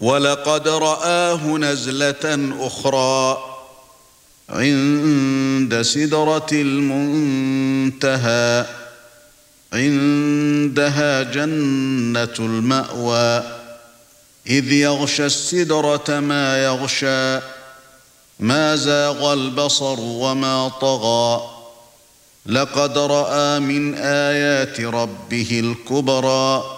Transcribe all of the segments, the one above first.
ولقد رآه نزلة أخرى عند سدرة المنتهى عندها جنة المأوى إذ يغشى السدرة ما يغشى ما زاغ البصر وما طغى. لقد رأى من آيات ربه الكبرى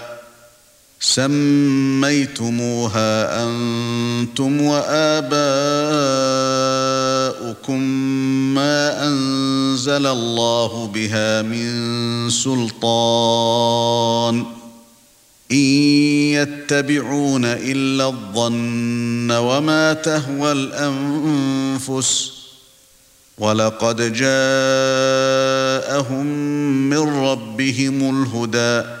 سميتموها أنتم وآباؤكم ما أنزل الله بها من سلطان. إن يتبعون إلا الظن وما تهوى الأنفس ولقد جاءهم من ربهم الهدى.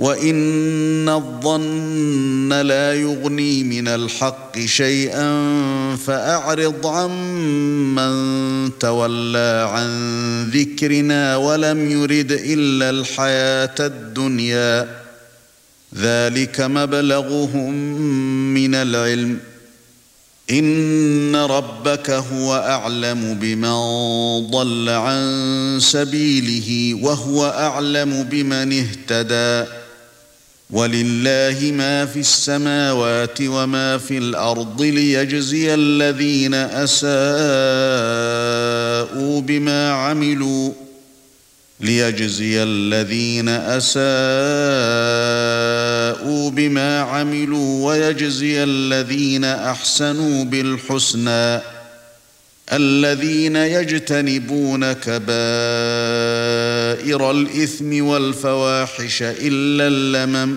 وان الظن لا يغني من الحق شيئا فاعرض عمن تولى عن ذكرنا ولم يرد الا الحياة الدنيا ذلك مبلغهم من العلم ان ربك هو اعلم بمن ضل عن سبيله وهو اعلم بمن اهتدى ولله ما في السماوات وما في الأرض ليجزي الذين اساءوا بما عملوا ليجزي الذين اساءوا بما عملوا ويجزي الذين احسنوا بالحسنى الذين يجتنبون كبائر الاثم والفواحش الا اللمم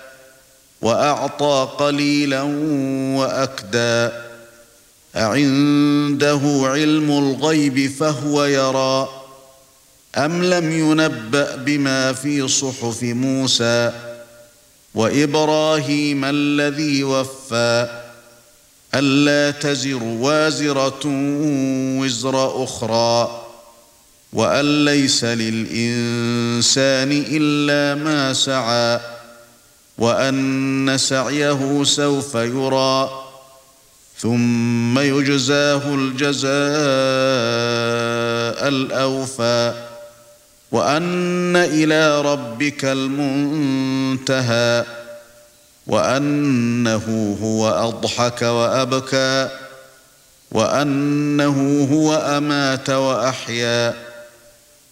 وأعطى قليلا واكدى أعنده علم الغيب فهو يرى. أم لم ينبأ بما في صحف موسى وإبراهيم الذي وفى؟ ألا تزر وازرة وزر أخرى؟ وأن ليس للإنسان إلا ما سعى. وأن سعيه سوف يرى ثم يجزاه الجزاء الأوفى وأن إلى ربك المنتهى وأنه هو أضحك وأبكى وأنه هو أمات وأحيا.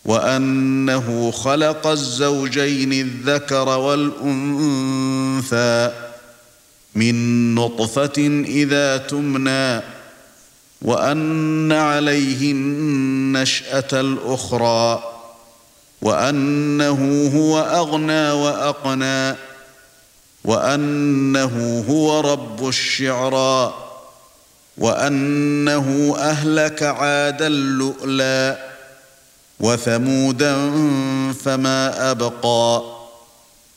وأنه خلق الزوجين الذكر والأنثى من نطفة إذا تمنى وأن عليه النشأة الأخرى وأنه هو أغنى وأقنى وأنه هو رب الشعرى وأنه أهلك عادا اللؤلا وثمودا فما أبقى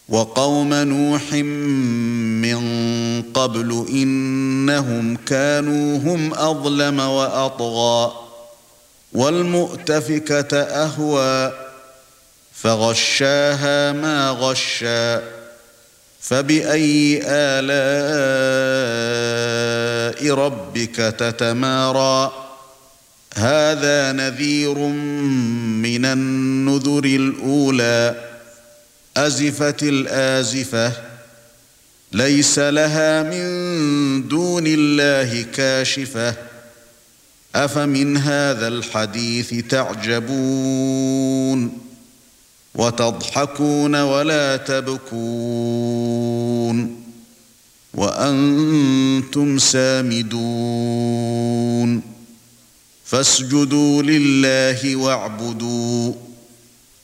وقوم نوح من قبل إنهم كانوا هم أظلم وأطغى والمؤتفكة أهوى فغشاها ما غشى فبأي آلاء ربك تتمارى هذا نذير من النذر الأولى أزفت الآزفة ليس لها من دون الله كاشفة أفمن هذا الحديث تعجبون؟ وتضحكون ولا تبكون؟ وأنتم سامدون؟ فاسجدوا لله واعبدوا.